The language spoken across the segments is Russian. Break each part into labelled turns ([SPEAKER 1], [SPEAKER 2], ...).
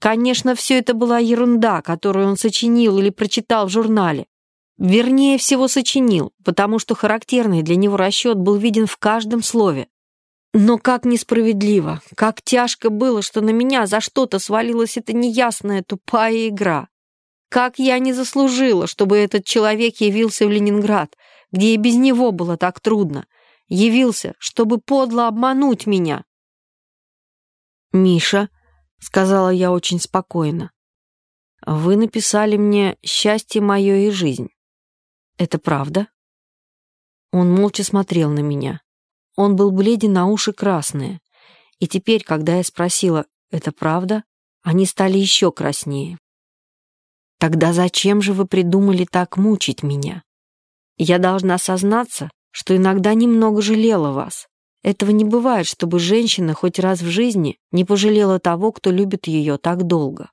[SPEAKER 1] Конечно, все это была ерунда, которую он сочинил или прочитал в журнале. Вернее всего сочинил, потому что характерный для него расчет был виден в каждом слове. Но как несправедливо, как тяжко было, что на меня за что-то свалилась эта неясная тупая игра. Как я не заслужила, чтобы этот человек явился в Ленинград, где и без него было так трудно. Явился, чтобы подло обмануть меня. «Миша», — сказала я очень спокойно, — «вы написали мне «Счастье мое и жизнь». «Это правда?» Он молча смотрел на меня. Он был бледен на уши красные. И теперь, когда я спросила «Это правда?», они стали еще краснее. «Тогда зачем же вы придумали так мучить меня? Я должна сознаться, что иногда немного жалела вас. Этого не бывает, чтобы женщина хоть раз в жизни не пожалела того, кто любит ее так долго.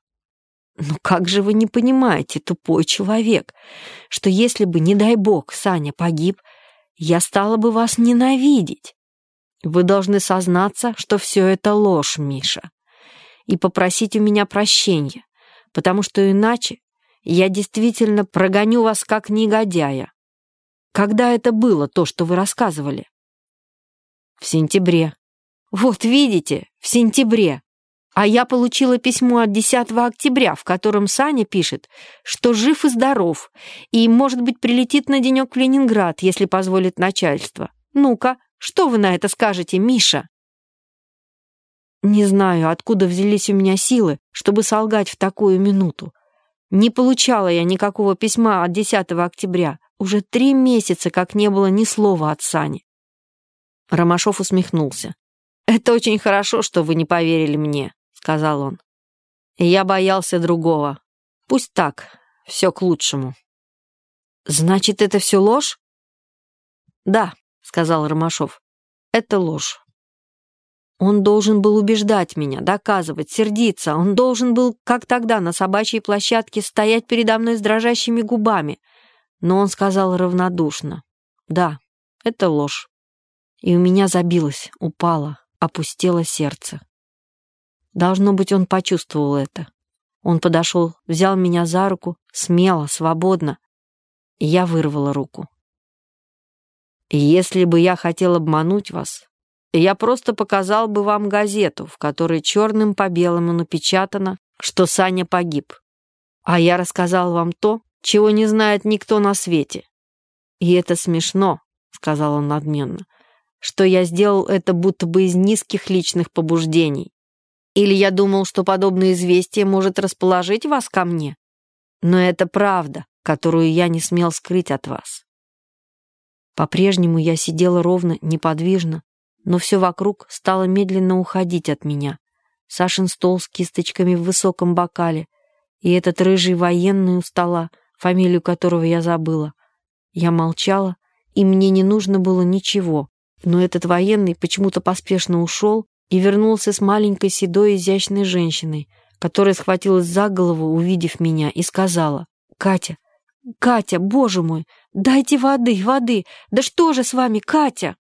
[SPEAKER 1] Ну как же вы не понимаете, тупой человек, что если бы, не дай бог, Саня погиб, я стала бы вас ненавидеть? Вы должны сознаться, что все это ложь, Миша, и попросить у меня прощения, потому что иначе я действительно прогоню вас как негодяя. Когда это было, то, что вы рассказывали? В сентябре. Вот видите, в сентябре. А я получила письмо от 10 октября, в котором Саня пишет, что жив и здоров, и, может быть, прилетит на денек в Ленинград, если позволит начальство. Ну-ка, что вы на это скажете, Миша?» Не знаю, откуда взялись у меня силы, чтобы солгать в такую минуту. Не получала я никакого письма от 10 октября. Уже три месяца, как не было ни слова от Сани. Ромашов усмехнулся. «Это очень хорошо, что вы не поверили мне сказал он. Я боялся другого. Пусть так, все к лучшему. Значит, это все ложь? Да, сказал Ромашов. Это ложь. Он должен был убеждать меня, доказывать, сердиться. Он должен был, как тогда на собачьей площадке, стоять передо мной с дрожащими губами. Но он сказал равнодушно. Да, это ложь. И у меня забилось, упало, опустело сердце. Должно быть, он почувствовал это. Он подошел, взял меня за руку, смело, свободно, и я вырвала руку. «Если бы я хотел обмануть вас, я просто показал бы вам газету, в которой черным по белому напечатано, что Саня погиб. А я рассказал вам то, чего не знает никто на свете. И это смешно», — сказал он надменно, «что я сделал это будто бы из низких личных побуждений. Или я думал, что подобное известие может расположить вас ко мне? Но это правда, которую я не смел скрыть от вас. По-прежнему я сидела ровно, неподвижно, но все вокруг стало медленно уходить от меня. Сашин стол с кисточками в высоком бокале, и этот рыжий военный у стола, фамилию которого я забыла. Я молчала, и мне не нужно было ничего, но этот военный почему-то поспешно ушел, и вернулся с маленькой седой изящной женщиной, которая схватилась за голову, увидев меня, и сказала, «Катя, Катя, боже мой, дайте воды, воды! Да что же с вами, Катя?»